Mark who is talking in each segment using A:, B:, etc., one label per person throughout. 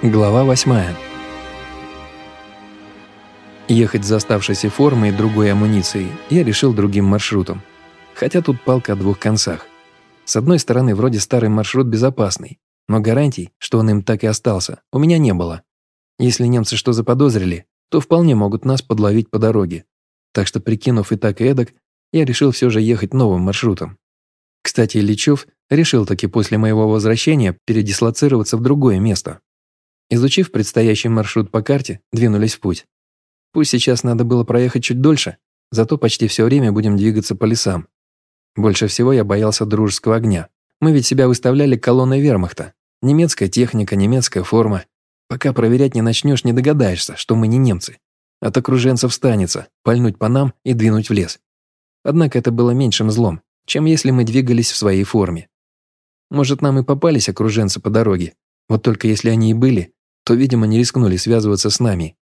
A: Глава 8. Ехать за оставшейся формой и другой амуницией я решил другим маршрутом. Хотя тут палка о двух концах. С одной стороны, вроде старый маршрут безопасный, но гарантий, что он им так и остался, у меня не было. Если немцы что заподозрили, то вполне могут нас подловить по дороге. Так что, прикинув и так и эдак, я решил все же ехать новым маршрутом. Кстати, Ильичев решил таки после моего возвращения передислоцироваться в другое место. Изучив предстоящий маршрут по карте, двинулись в путь. Пусть сейчас надо было проехать чуть дольше, зато почти все время будем двигаться по лесам. Больше всего я боялся дружеского огня. Мы ведь себя выставляли колонной вермахта. Немецкая техника, немецкая форма. Пока проверять не начнешь, не догадаешься, что мы не немцы. От окруженцев станется, пальнуть по нам и двинуть в лес. Однако это было меньшим злом, чем если мы двигались в своей форме. Может, нам и попались окруженцы по дороге, вот только если они и были, то, видимо, не рискнули связываться с нами.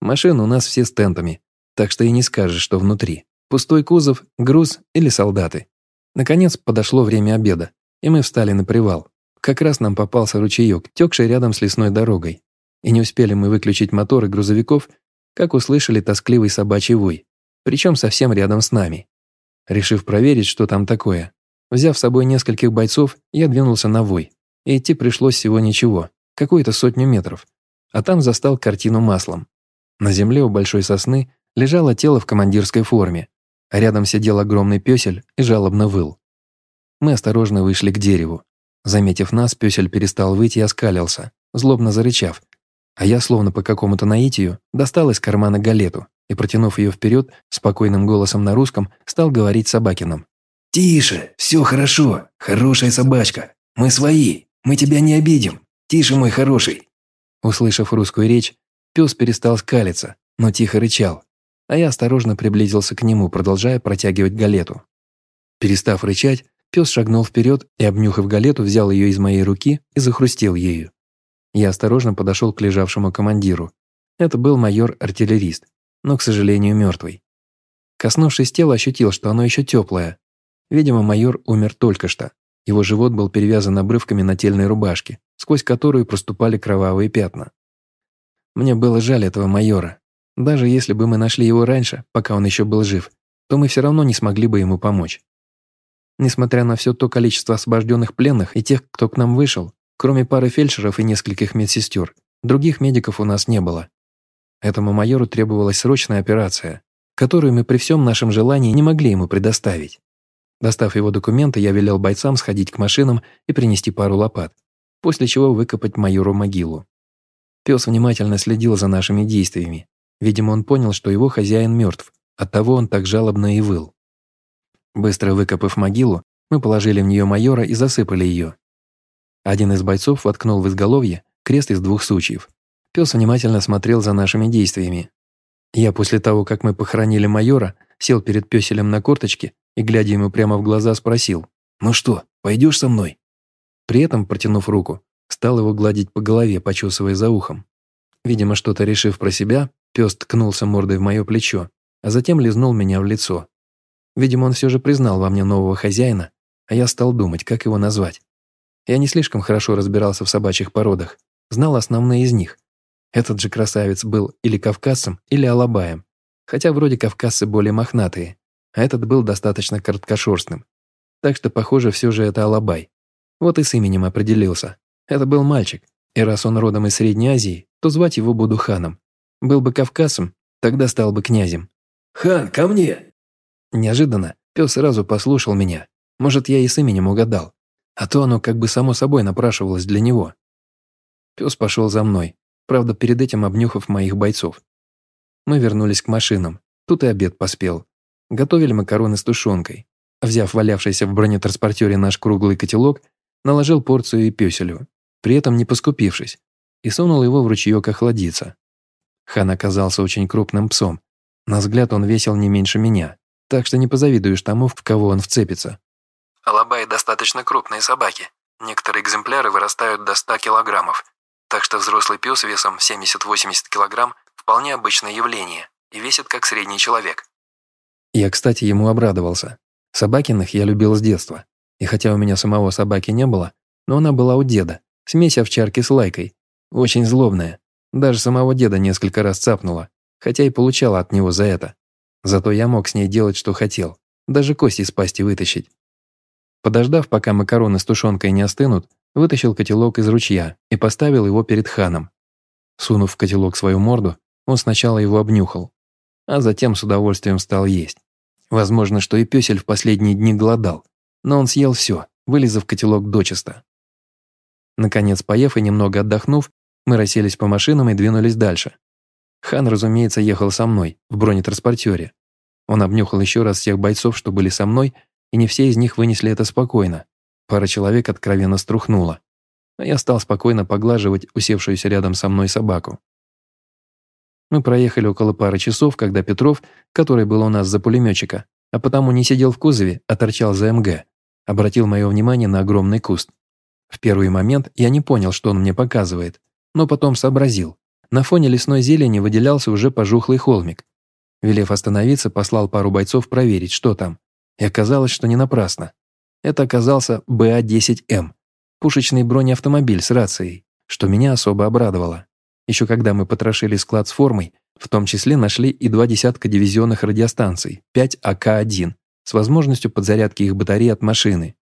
A: Машины у нас все с тентами, так что и не скажешь, что внутри. Пустой кузов, груз или солдаты. Наконец подошло время обеда, и мы встали на привал. Как раз нам попался ручеек, текший рядом с лесной дорогой. И не успели мы выключить моторы грузовиков, как услышали тоскливый собачий вой, причем совсем рядом с нами. Решив проверить, что там такое, взяв с собой нескольких бойцов, я двинулся на вой. И идти пришлось всего ничего какую-то сотню метров, а там застал картину маслом. На земле у большой сосны лежало тело в командирской форме, а рядом сидел огромный пёсель и жалобно выл. Мы осторожно вышли к дереву. Заметив нас, пёсель перестал выть и оскалился, злобно зарычав, а я, словно по какому-то наитию, достал из кармана галету и, протянув ее вперед, спокойным голосом на русском, стал говорить Собакиным.
B: «Тише, все хорошо, хорошая собачка. Мы свои, мы тебя не обидим. «Тише, мой хороший!»
A: Услышав русскую речь, пес перестал скалиться, но тихо рычал, а я осторожно приблизился к нему, продолжая протягивать галету. Перестав рычать, пес шагнул вперед и, обнюхав галету, взял ее из моей руки и захрустел ею. Я осторожно подошел к лежавшему командиру. Это был майор-артиллерист, но, к сожалению, мертвый. Коснувшись тела, ощутил, что оно еще теплое. Видимо, майор умер только что. Его живот был перевязан обрывками нательной рубашки, сквозь которую проступали кровавые пятна. Мне было жаль этого майора. Даже если бы мы нашли его раньше, пока он еще был жив, то мы все равно не смогли бы ему помочь. Несмотря на все то количество освобожденных пленных и тех, кто к нам вышел, кроме пары фельдшеров и нескольких медсестер, других медиков у нас не было. Этому майору требовалась срочная операция, которую мы при всем нашем желании не могли ему предоставить. Достав его документы, я велел бойцам сходить к машинам и принести пару лопат, после чего выкопать майору могилу. Пес внимательно следил за нашими действиями. Видимо, он понял, что его хозяин мертв, оттого он так жалобно и выл. Быстро выкопав могилу, мы положили в нее майора и засыпали ее. Один из бойцов воткнул в изголовье крест из двух сучьев. Пес внимательно смотрел за нашими действиями. Я после того, как мы похоронили майора, сел перед пёселем на корточке и, глядя ему прямо в глаза, спросил «Ну что, пойдешь со мной?» При этом, протянув руку, стал его гладить по голове, почесывая за ухом. Видимо, что-то решив про себя, пес ткнулся мордой в мое плечо, а затем лизнул меня в лицо. Видимо, он все же признал во мне нового хозяина, а я стал думать, как его назвать. Я не слишком хорошо разбирался в собачьих породах, знал основные из них. Этот же красавец был или кавказцем, или алабаем, хотя вроде кавказцы более мохнатые, а этот был достаточно короткошерстным. Так что, похоже, все же это алабай. Вот и с именем определился. Это был мальчик, и раз он родом из Средней Азии, то звать его буду ханом. Был бы кавказцем, тогда стал бы князем.
B: «Хан, ко мне!»
A: Неожиданно пес сразу послушал меня. Может, я и с именем угадал. А то оно как бы само собой напрашивалось для него. Пес пошел за мной, правда, перед этим обнюхав моих бойцов. Мы вернулись к машинам. Тут и обед поспел. Готовили макароны с тушенкой. Взяв валявшийся в бронетранспортере наш круглый котелок, наложил порцию и пёселю, при этом не поскупившись, и сунул его в ручеёк охладиться. Хан оказался очень крупным псом. На взгляд он весил не меньше меня, так что не позавидуешь тому, в кого он вцепится.
C: Алабаи достаточно крупные собаки. Некоторые экземпляры вырастают до 100 килограммов, так что взрослый пес весом 70-80 килограмм вполне обычное явление и весит как средний человек.
A: Я, кстати, ему обрадовался. Собакиных я любил с детства. И хотя у меня самого собаки не было, но она была у деда, смесь овчарки с лайкой. Очень злобная. Даже самого деда несколько раз цапнула, хотя и получала от него за это. Зато я мог с ней делать, что хотел. Даже кости из пасти вытащить. Подождав, пока макароны с тушенкой не остынут, вытащил котелок из ручья и поставил его перед ханом. Сунув в котелок свою морду, он сначала его обнюхал, а затем с удовольствием стал есть. Возможно, что и пёсель в последние дни голодал, но он съел все, вылезав котелок дочисто. Наконец, поев и немного отдохнув, мы расселись по машинам и двинулись дальше. Хан, разумеется, ехал со мной, в бронетранспортере. Он обнюхал еще раз всех бойцов, что были со мной, и не все из них вынесли это спокойно. Пара человек откровенно струхнула. А я стал спокойно поглаживать усевшуюся рядом со мной собаку. Мы проехали около пары часов, когда Петров, который был у нас за пулеметчика, а потому не сидел в кузове, а торчал за МГ, обратил мое внимание на огромный куст. В первый момент я не понял, что он мне показывает, но потом сообразил. На фоне лесной зелени выделялся уже пожухлый холмик. Велев остановиться, послал пару бойцов проверить, что там. И оказалось, что не напрасно. Это оказался БА-10М, пушечный бронеавтомобиль с рацией, что меня особо обрадовало. Еще когда мы потрошили склад с формой, в том числе нашли и два десятка дивизионных радиостанций, 5 АК-1, с возможностью подзарядки их батареи от машины.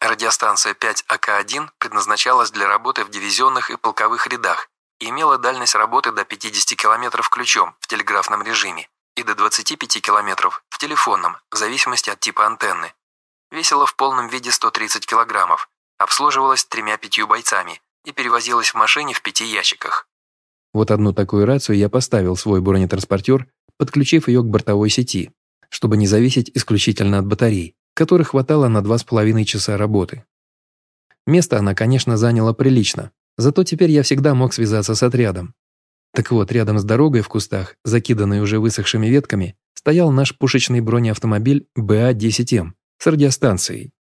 C: Радиостанция 5 АК-1 предназначалась для работы в дивизионных и полковых рядах и имела дальность работы до 50 км ключом в телеграфном режиме и до 25 км в телефонном, в зависимости от типа антенны. Весила в полном виде 130 кг, обслуживалась тремя-пятью бойцами и перевозилась в машине в пяти ящиках.
A: Вот одну такую рацию я поставил в свой бронетранспортер, подключив ее к бортовой сети, чтобы не зависеть исключительно от батарей, которых хватало на два с половиной часа работы. Место она, конечно, заняла прилично, зато теперь я всегда мог связаться с отрядом. Так вот, рядом с дорогой в кустах, закиданной уже высохшими ветками, стоял наш пушечный бронеавтомобиль БА-10М с радиостанцией.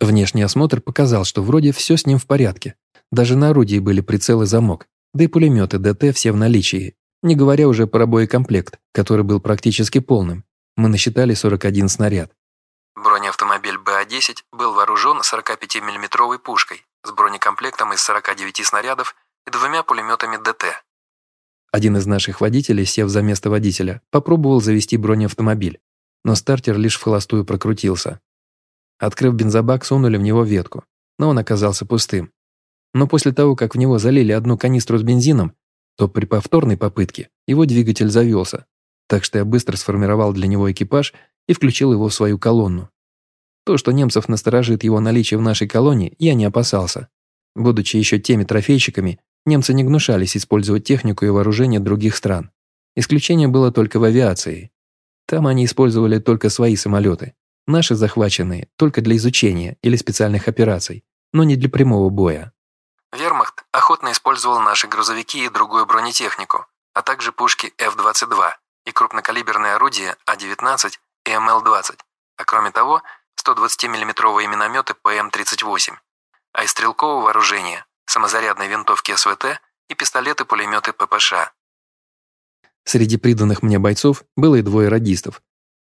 A: Внешний осмотр показал, что вроде все с ним в порядке. Даже на орудии были прицелы замок, да и пулеметы ДТ все в наличии, не говоря уже про боекомплект, который был практически полным. Мы насчитали 41 снаряд.
C: Бронеавтомобиль БА-10 был вооружен 45 миллиметровой пушкой с бронекомплектом из 49 снарядов и двумя пулеметами ДТ.
A: Один из наших водителей, сев за место водителя, попробовал завести бронеавтомобиль, но стартер лишь в холостую прокрутился. Открыв бензобак, сунули в него ветку, но он оказался пустым. Но после того, как в него залили одну канистру с бензином, то при повторной попытке его двигатель завелся, так что я быстро сформировал для него экипаж и включил его в свою колонну. То, что немцев насторожит его наличие в нашей колонии, я не опасался. Будучи еще теми трофейщиками, немцы не гнушались использовать технику и вооружение других стран. Исключение было только в авиации. Там они использовали только свои самолеты, наши захваченные только для изучения или специальных операций, но не для прямого боя.
C: Вермахт охотно использовал наши грузовики и другую бронетехнику, а также пушки F-22 и крупнокалиберные орудия А-19 и МЛ-20, а кроме того 120 миллиметровые минометы ПМ-38, а из стрелкового вооружения самозарядные винтовки СВТ и пистолеты-пулеметы ППШ.
A: Среди приданных мне бойцов было и двое радистов.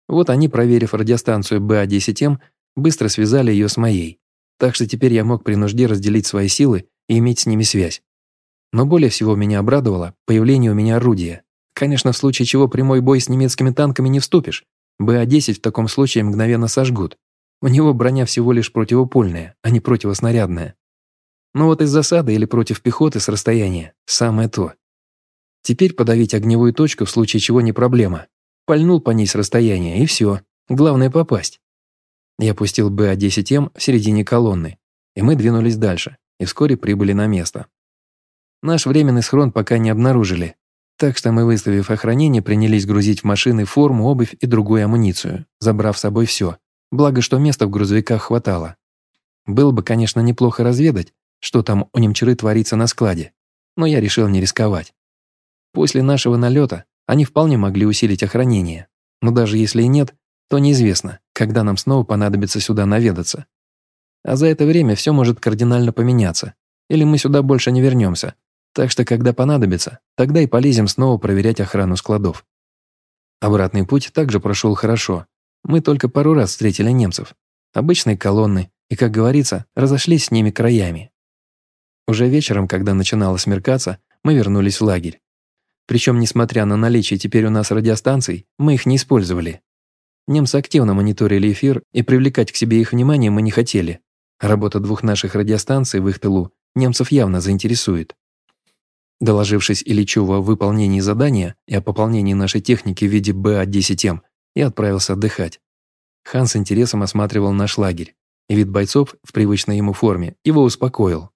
A: Вот они, проверив радиостанцию БА-10М, быстро связали ее с моей. Так что теперь я мог при нужде разделить свои силы и иметь с ними связь. Но более всего меня обрадовало появление у меня орудия. Конечно, в случае чего прямой бой с немецкими танками не вступишь. БА-10 в таком случае мгновенно сожгут. У него броня всего лишь противопульная, а не противоснарядная. Но вот из засады или против пехоты с расстояния – самое то. Теперь подавить огневую точку в случае чего не проблема. Пальнул по ней с расстояния, и все. Главное попасть. Я пустил БА-10М в середине колонны, и мы двинулись дальше и вскоре прибыли на место. Наш временный схрон пока не обнаружили, так что мы, выставив охранение, принялись грузить в машины форму, обувь и другую амуницию, забрав с собой все. Благо, что места в грузовиках хватало. Было бы, конечно, неплохо разведать, что там у немчуры творится на складе, но я решил не рисковать. После нашего налета они вполне могли усилить охранение, но даже если и нет, то неизвестно, когда нам снова понадобится сюда наведаться. А за это время все может кардинально поменяться, или мы сюда больше не вернемся. Так что, когда понадобится, тогда и полезем снова проверять охрану складов. Обратный путь также прошел хорошо. Мы только пару раз встретили немцев. Обычные колонны, и, как говорится, разошлись с ними краями. Уже вечером, когда начинало смеркаться, мы вернулись в лагерь. Причем, несмотря на наличие теперь у нас радиостанций, мы их не использовали. Немцы активно мониторили эфир, и привлекать к себе их внимание мы не хотели. Работа двух наших радиостанций в их тылу немцев явно заинтересует. Доложившись Ильичеву о выполнении задания и о пополнении нашей техники в виде БА-10М, я отправился отдыхать. Хан с интересом осматривал наш лагерь, и вид бойцов в привычной ему форме его успокоил.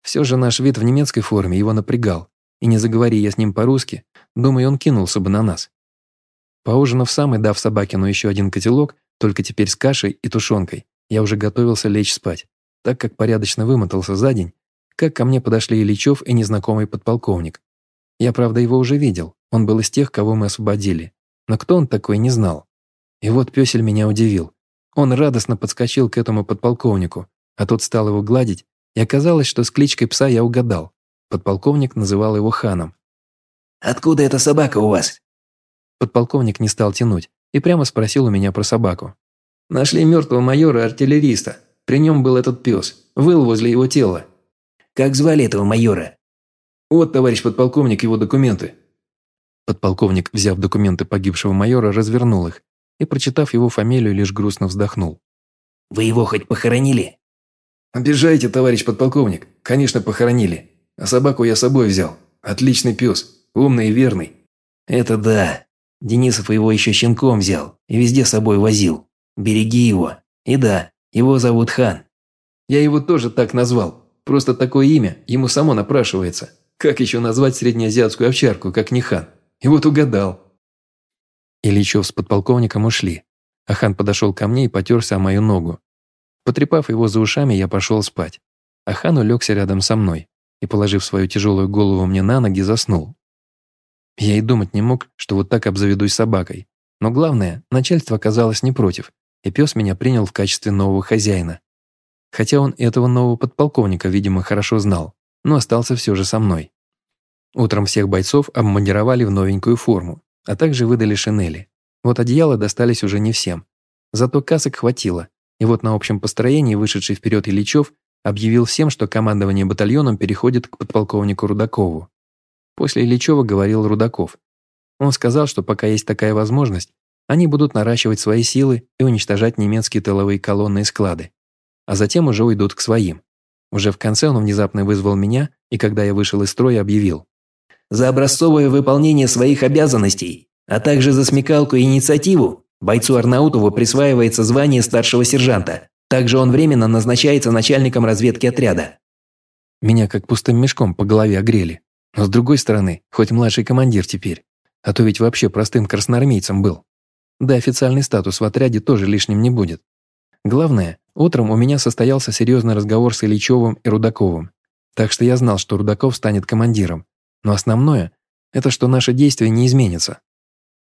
A: Все же наш вид в немецкой форме его напрягал, и не заговори я с ним по-русски, думаю, он кинулся бы на нас. Поужинав сам и дав Собакину еще один котелок, только теперь с кашей и тушенкой, я уже готовился лечь спать, так как порядочно вымотался за день, как ко мне подошли Ильичев и незнакомый подполковник. Я, правда, его уже видел, он был из тех, кого мы освободили, но кто он такой, не знал. И вот пёсель меня удивил. Он радостно подскочил к этому подполковнику, а тот стал его гладить, и оказалось, что с кличкой пса я угадал. Подполковник называл его ханом.
B: «Откуда эта собака у вас?»
A: Подполковник не стал тянуть и прямо спросил у меня про собаку. «Нашли мертвого майора-артиллериста. При нем был этот пес. Выл возле его тела».
B: «Как звали этого майора?»
A: «Вот, товарищ подполковник, его документы». Подполковник, взяв документы погибшего майора, развернул их и, прочитав его фамилию, лишь грустно вздохнул.
B: «Вы его хоть похоронили?»
A: «Обижаете, товарищ подполковник. Конечно, похоронили. А собаку я с собой взял. Отличный пес. Умный и верный».
B: «Это да. Денисов его еще щенком взял и везде с собой возил. Береги его. И да, его зовут Хан.
A: Я его тоже так назвал. Просто такое имя ему само напрашивается. Как еще назвать среднеазиатскую овчарку, как не Хан? И вот угадал. Ильичев с подполковником ушли, а Хан подошел ко мне и потерся о мою ногу. Потрепав его за ушами, я пошел спать, а Хан улегся рядом со мной и, положив свою тяжелую голову мне на ноги, заснул. Я и думать не мог, что вот так обзаведусь собакой. Но главное, начальство оказалось не против, и пес меня принял в качестве нового хозяина. Хотя он этого нового подполковника, видимо, хорошо знал, но остался все же со мной. Утром всех бойцов обмундировали в новенькую форму, а также выдали шинели. Вот одеяла достались уже не всем. Зато касок хватило, и вот на общем построении вышедший вперед Ильичев объявил всем, что командование батальоном переходит к подполковнику Рудакову. После Ильичева говорил Рудаков. Он сказал, что пока есть такая возможность, они будут наращивать свои силы и уничтожать немецкие тыловые колонны и склады. А затем уже уйдут к своим. Уже в конце он внезапно вызвал меня, и когда я вышел из строя, объявил.
B: «За образцовое выполнение своих обязанностей, а также за смекалку и инициативу, бойцу Арнаутову присваивается звание старшего сержанта. Также он временно назначается начальником разведки отряда».
A: Меня как пустым мешком по голове огрели. Но с другой стороны, хоть младший командир теперь, а то ведь вообще простым красноармейцем был. Да официальный статус в отряде тоже лишним не будет. Главное, утром у меня состоялся серьезный разговор с Ильичевым и Рудаковым. Так что я знал, что Рудаков станет командиром. Но основное – это что наши действия не изменятся.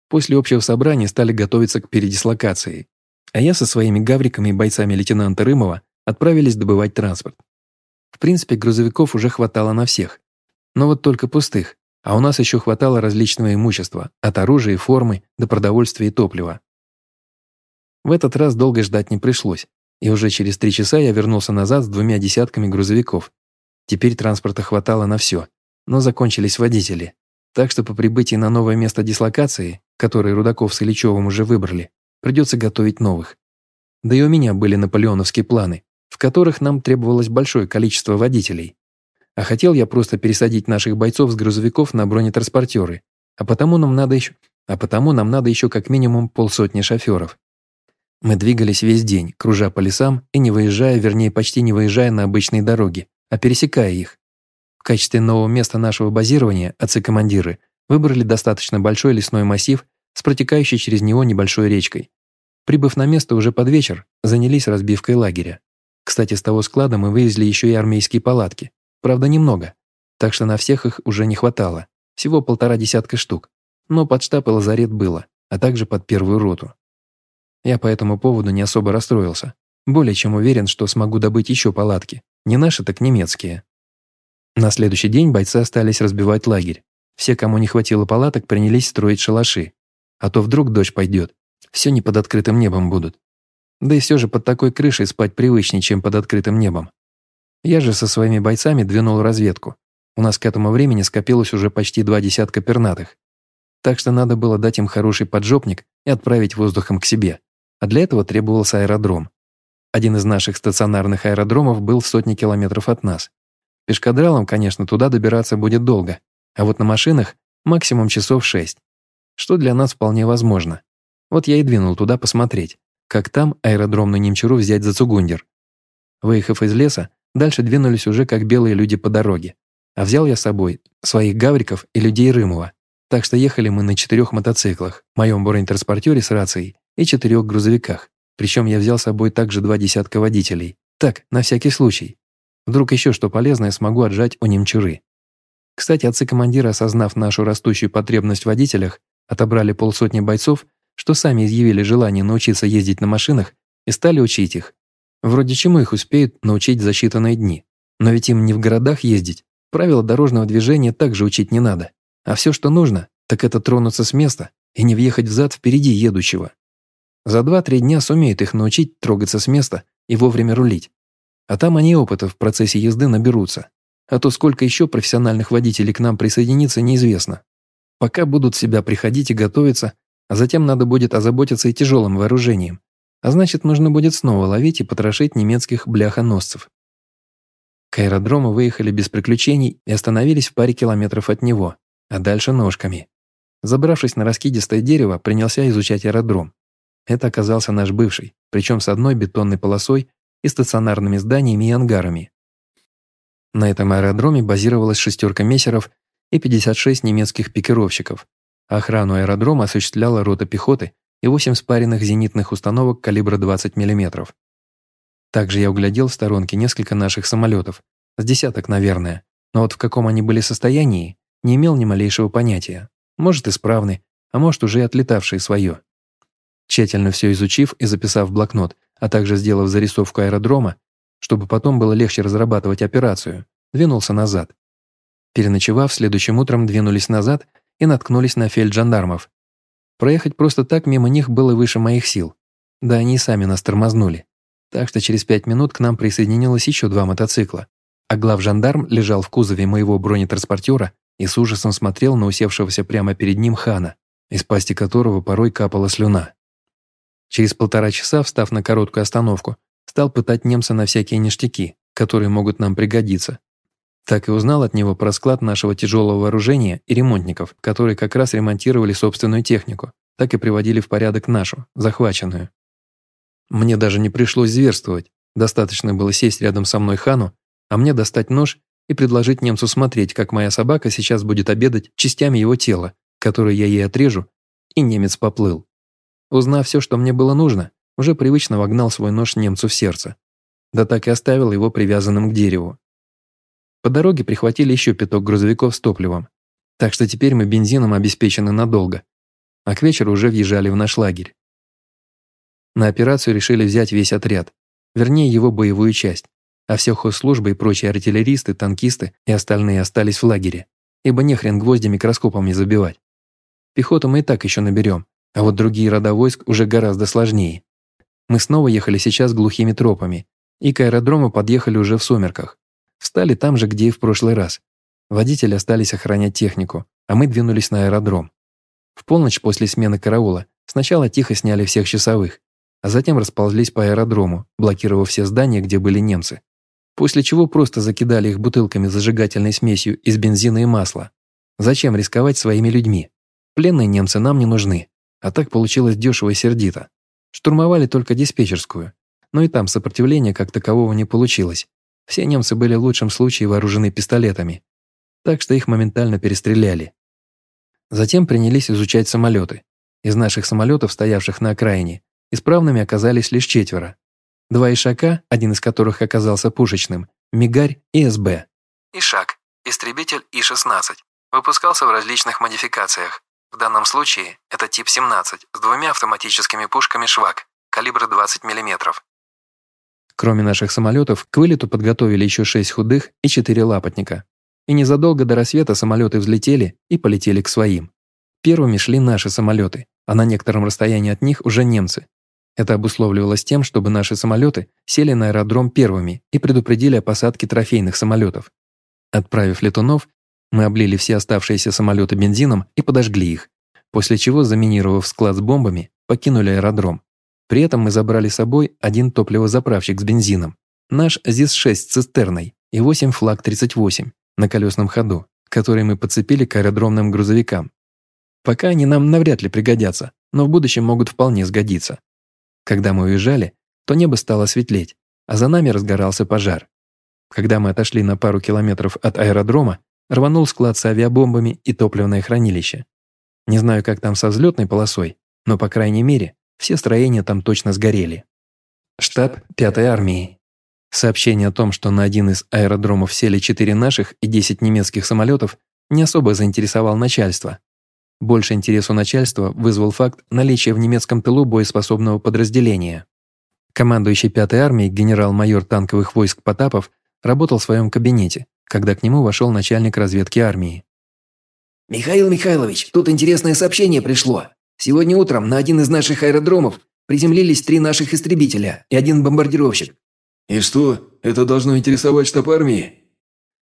A: После общего собрания стали готовиться к передислокации. А я со своими гавриками и бойцами лейтенанта Рымова отправились добывать транспорт. В принципе, грузовиков уже хватало на всех, но вот только пустых, а у нас еще хватало различного имущества, от оружия и формы до продовольствия и топлива. В этот раз долго ждать не пришлось, и уже через три часа я вернулся назад с двумя десятками грузовиков. Теперь транспорта хватало на все, но закончились водители. Так что по прибытии на новое место дислокации, которое Рудаков с Ильичевым уже выбрали, придется готовить новых. Да и у меня были наполеоновские планы, в которых нам требовалось большое количество водителей. А хотел я просто пересадить наших бойцов с грузовиков на бронетранспортеры, а потому нам надо еще, а потому нам надо еще как минимум полсотни шоферов. Мы двигались весь день, кружа по лесам и не выезжая, вернее, почти не выезжая на обычные дороги, а пересекая их. В качестве нового места нашего базирования отцы-командиры выбрали достаточно большой лесной массив с протекающей через него небольшой речкой. Прибыв на место уже под вечер, занялись разбивкой лагеря. Кстати, с того склада мы вывезли еще и армейские палатки. Правда, немного, так что на всех их уже не хватало. Всего полтора десятка штук. Но под штаб и лазарет было, а также под первую роту. Я по этому поводу не особо расстроился. Более чем уверен, что смогу добыть еще палатки. Не наши, так немецкие. На следующий день бойцы остались разбивать лагерь. Все, кому не хватило палаток, принялись строить шалаши. А то вдруг дождь пойдет. Все не под открытым небом будут. Да и все же под такой крышей спать привычнее, чем под открытым небом. Я же со своими бойцами двинул разведку. У нас к этому времени скопилось уже почти два десятка пернатых. Так что надо было дать им хороший поджопник и отправить воздухом к себе. А для этого требовался аэродром. Один из наших стационарных аэродромов был в сотни километров от нас. Пешкадралом, конечно, туда добираться будет долго, а вот на машинах максимум часов шесть, что для нас вполне возможно. Вот я и двинул туда посмотреть, как там аэродромную немчуру взять за Цугундер. Выехав из леса, дальше двинулись уже как белые люди по дороге. А взял я с собой своих гавриков и людей Рымова. Так что ехали мы на четырех мотоциклах, моем бронетранспортере с рацией и четырех грузовиках. Причем я взял с собой также два десятка водителей. Так, на всякий случай. Вдруг еще что полезное смогу отжать у немчуры. Кстати, отцы-командиры, осознав нашу растущую потребность в водителях, отобрали полсотни бойцов, что сами изъявили желание научиться ездить на машинах и стали учить их. Вроде чему их успеют научить за считанные дни. Но ведь им не в городах ездить. Правила дорожного движения также учить не надо. А все, что нужно, так это тронуться с места и не въехать взад впереди едущего. За 2-3 дня сумеют их научить трогаться с места и вовремя рулить. А там они опыта в процессе езды наберутся. А то сколько еще профессиональных водителей к нам присоединится, неизвестно. Пока будут себя приходить и готовиться, а затем надо будет озаботиться и тяжелым вооружением. А значит, нужно будет снова ловить и потрошить немецких бляхоносцев. К аэродрому выехали без приключений и остановились в паре километров от него, а дальше ножками. Забравшись на раскидистое дерево, принялся изучать аэродром. Это оказался наш бывший, причем с одной бетонной полосой и стационарными зданиями и ангарами. На этом аэродроме базировалась шестерка мессеров и 56 немецких пикировщиков. Охрану аэродрома осуществляла рота пехоты и 8 спаренных зенитных установок калибра 20 мм. Также я углядел в сторонке несколько наших самолетов, с десяток, наверное, но вот в каком они были состоянии, не имел ни малейшего понятия. Может, исправны, а может, уже отлетавшие свое. Тщательно все изучив и записав в блокнот, а также сделав зарисовку аэродрома, чтобы потом было легче разрабатывать операцию, двинулся назад. Переночевав, следующим утром двинулись назад и наткнулись на фельджандармов. Проехать просто так мимо них было выше моих сил. Да они сами нас тормознули. Так что через пять минут к нам присоединилось еще два мотоцикла. А главжандарм лежал в кузове моего бронетранспортера и с ужасом смотрел на усевшегося прямо перед ним хана, из пасти которого порой капала слюна. Через полтора часа, встав на короткую остановку, стал пытать немца на всякие ништяки, которые могут нам пригодиться. Так и узнал от него про склад нашего тяжелого вооружения и ремонтников, которые как раз ремонтировали собственную технику, так и приводили в порядок нашу, захваченную. Мне даже не пришлось зверствовать, достаточно было сесть рядом со мной хану, а мне достать нож и предложить немцу смотреть, как моя собака сейчас будет обедать частями его тела, которые я ей отрежу, и немец поплыл. Узнав все, что мне было нужно, уже привычно вогнал свой нож немцу в сердце. Да так и оставил его привязанным к дереву. По дороге прихватили еще пяток грузовиков с топливом. Так что теперь мы бензином обеспечены надолго. А к вечеру уже въезжали в наш лагерь. На операцию решили взять весь отряд. Вернее, его боевую часть. А все хозслужбы и прочие артиллеристы, танкисты и остальные остались в лагере. Ибо нехрен гвозди микроскопами забивать. Пехоту мы и так еще наберем, а вот другие рода войск уже гораздо сложнее. Мы снова ехали сейчас глухими тропами, и к аэродрому подъехали уже в сумерках. Встали там же, где и в прошлый раз. Водители остались охранять технику, а мы двинулись на аэродром. В полночь после смены караула сначала тихо сняли всех часовых, а затем расползлись по аэродрому, блокировав все здания, где были немцы. После чего просто закидали их бутылками зажигательной смесью из бензина и масла. Зачем рисковать своими людьми? Пленные немцы нам не нужны. А так получилось дешево и сердито. Штурмовали только диспетчерскую, но и там сопротивления как такового не получилось. Все немцы были в лучшем случае вооружены пистолетами, так что их моментально перестреляли. Затем принялись изучать самолеты. Из наших самолетов, стоявших на окраине, исправными оказались лишь четверо. Два Ишака, один из которых оказался пушечным, Мигарь и СБ.
C: Ишак – истребитель И-16. Выпускался в различных модификациях. В данном случае это тип 17 с двумя автоматическими пушками «Швак» калибра 20 мм.
A: Кроме наших самолетов, к вылету подготовили еще шесть худых и четыре лапотника. И незадолго до рассвета самолеты взлетели и полетели к своим. Первыми шли наши самолеты, а на некотором расстоянии от них уже немцы. Это обусловливалось тем, чтобы наши самолеты сели на аэродром первыми и предупредили о посадке трофейных самолетов. Отправив летунов, мы облили все оставшиеся самолеты бензином и подожгли их, после чего, заминировав склад с бомбами, покинули аэродром. При этом мы забрали с собой один топливозаправщик с бензином, наш ЗИС-6 с цистерной и 8 флаг-38 на колесном ходу, которые мы подцепили к аэродромным грузовикам. Пока они нам навряд ли пригодятся, но в будущем могут вполне сгодиться. Когда мы уезжали, то небо стало светлеть, а за нами разгорался пожар. Когда мы отошли на пару километров от аэродрома, рванул склад с авиабомбами и топливное хранилище. Не знаю, как там со взлетной полосой, но, по крайней мере, все строения там точно сгорели. Штаб 5-й армии. Сообщение о том, что на один из аэродромов сели 4 наших и 10 немецких самолетов, не особо заинтересовал начальство. Больше интересу начальства вызвал факт наличия в немецком тылу боеспособного подразделения. Командующий 5-й армией генерал-майор танковых войск Потапов работал в своем кабинете, когда к нему вошел начальник разведки армии.
B: «Михаил Михайлович, тут интересное сообщение пришло. Сегодня утром на один из наших аэродромов приземлились три наших истребителя и один бомбардировщик».
D: «И что, это должно интересовать штаб армии?»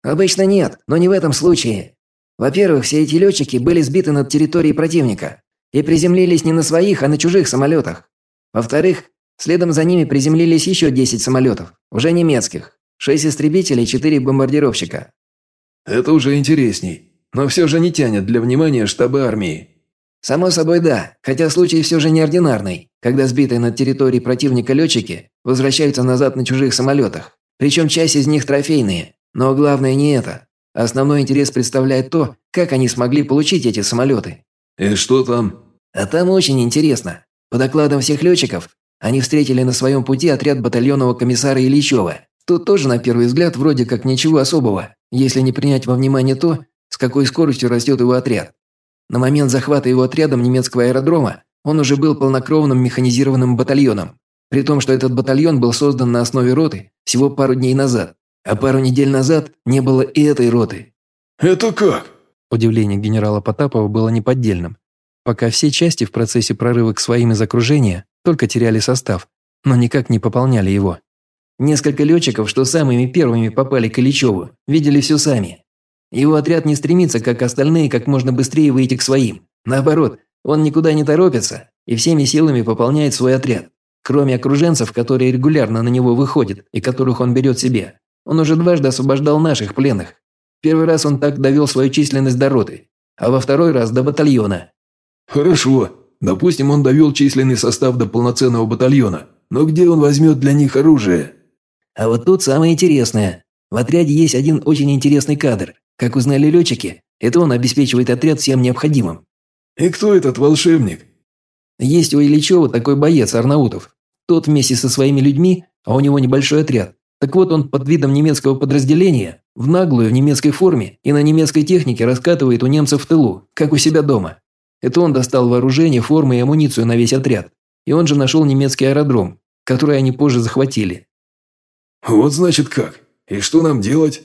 B: «Обычно нет, но не в этом случае. Во-первых, все эти летчики были сбиты над территорией противника и приземлились не на своих, а на чужих самолетах. Во-вторых, следом за ними приземлились еще 10 самолетов, уже немецких. Шесть истребителей и четыре бомбардировщика.
D: Это уже интересней, но все же не тянет для внимания штаба армии.
B: Само собой да, хотя случай все же неординарный, когда сбитые над территорией противника летчики возвращаются назад на чужих самолетах. Причем часть из них трофейные. Но главное не это. Основной интерес представляет то, как они смогли получить эти самолеты.
D: И что там?
B: А там очень интересно. По докладам всех летчиков, они встретили на своем пути отряд батальонного комиссара Ильичева, Тут тоже на первый взгляд вроде как ничего особого, если не принять во внимание то, с какой скоростью растет его отряд. На момент захвата его отрядом немецкого аэродрома он уже был полнокровным механизированным батальоном, при том, что этот батальон был создан на основе роты всего пару дней назад, а пару недель назад не было и этой роты.
D: «Это как?»
A: Удивление генерала Потапова было неподдельным. Пока все части в процессе прорыва к своим из окружения только теряли состав, но никак не пополняли его.
B: Несколько летчиков, что самыми первыми попали к Ильичеву, видели все сами. Его отряд не стремится, как остальные, как можно быстрее выйти к своим. Наоборот, он никуда не торопится и всеми силами пополняет свой отряд. Кроме окруженцев, которые регулярно на него выходят и которых он берет себе. Он уже дважды освобождал наших пленных. Первый раз он так довел свою численность до роты, а во второй раз до батальона.
D: Хорошо. Допустим, он довел численный состав до полноценного батальона. Но где он возьмет для них оружие?
B: А вот тут самое интересное. В отряде есть один очень интересный кадр. Как узнали летчики, это он обеспечивает отряд всем необходимым.
D: И кто этот волшебник?
B: Есть у Ильичева такой боец Арнаутов. Тот вместе со своими людьми, а у него небольшой отряд. Так вот он под видом немецкого подразделения, в наглую в немецкой форме и на немецкой технике раскатывает у немцев в тылу, как у себя дома. Это он достал вооружение, формы и амуницию на весь отряд. И он же нашел немецкий аэродром, который они позже захватили.
D: «Вот значит как. И что нам делать?»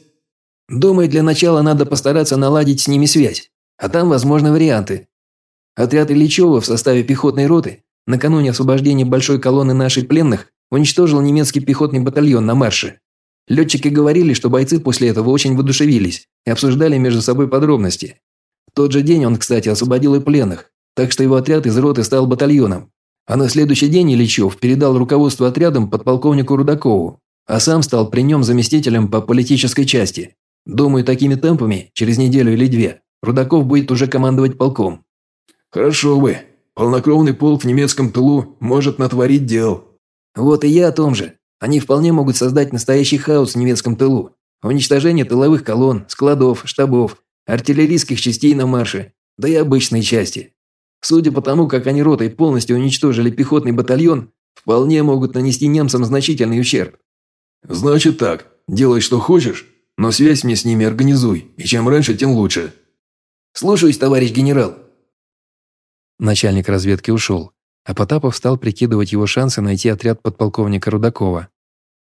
B: «Думаю, для начала надо постараться наладить с ними связь. А там возможны варианты. Отряд Ильичева в составе пехотной роты накануне освобождения большой колонны наших пленных уничтожил немецкий пехотный батальон на марше. Летчики говорили, что бойцы после этого очень воодушевились и обсуждали между собой подробности. В тот же день он, кстати, освободил и пленных, так что его отряд из роты стал батальоном. А на следующий день Ильичев передал руководство отрядом подполковнику Рудакову, а сам стал при нем заместителем по политической части. Думаю, такими темпами, через неделю или две, Рудаков будет уже командовать полком.
D: Хорошо бы. Полнокровный полк в немецком тылу может натворить дел.
B: Вот и я о том же. Они вполне могут создать настоящий хаос в немецком тылу. Уничтожение тыловых колонн, складов, штабов, артиллерийских частей на марше, да и обычной части. Судя по тому, как они ротой полностью уничтожили пехотный батальон, вполне могут нанести немцам значительный ущерб.
D: «Значит так, делай что хочешь, но связь мне с ними организуй, и чем раньше, тем лучше».
B: «Слушаюсь, товарищ генерал».
A: Начальник разведки ушел, а Потапов стал прикидывать его шансы найти отряд подполковника Рудакова.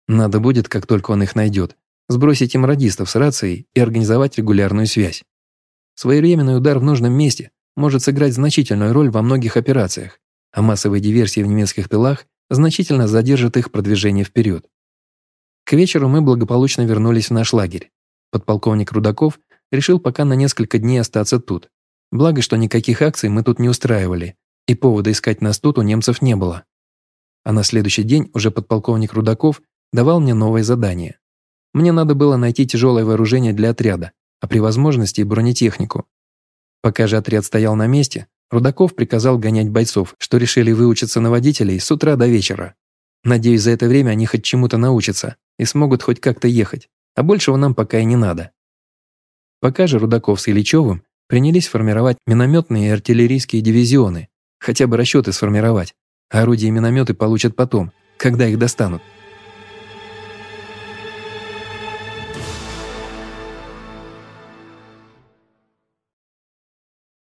A: Надо будет, как только он их найдет, сбросить им радистов с рацией и организовать регулярную связь. Своевременный удар в нужном месте может сыграть значительную роль во многих операциях, а массовые диверсии в немецких тылах значительно задержат их продвижение вперед. К вечеру мы благополучно вернулись в наш лагерь. Подполковник Рудаков решил пока на несколько дней остаться тут. Благо, что никаких акций мы тут не устраивали, и повода искать нас тут у немцев не было. А на следующий день уже подполковник Рудаков давал мне новое задание. Мне надо было найти тяжелое вооружение для отряда, а при возможности и бронетехнику. Пока же отряд стоял на месте, Рудаков приказал гонять бойцов, что решили выучиться на водителей с утра до вечера. Надеюсь, за это время они хоть чему-то научатся и смогут хоть как-то ехать, а большего нам пока и не надо. Пока же Рудаков с Ильичевым принялись формировать минометные и артиллерийские дивизионы, хотя бы расчеты сформировать, а орудия и минометы получат потом, когда их достанут.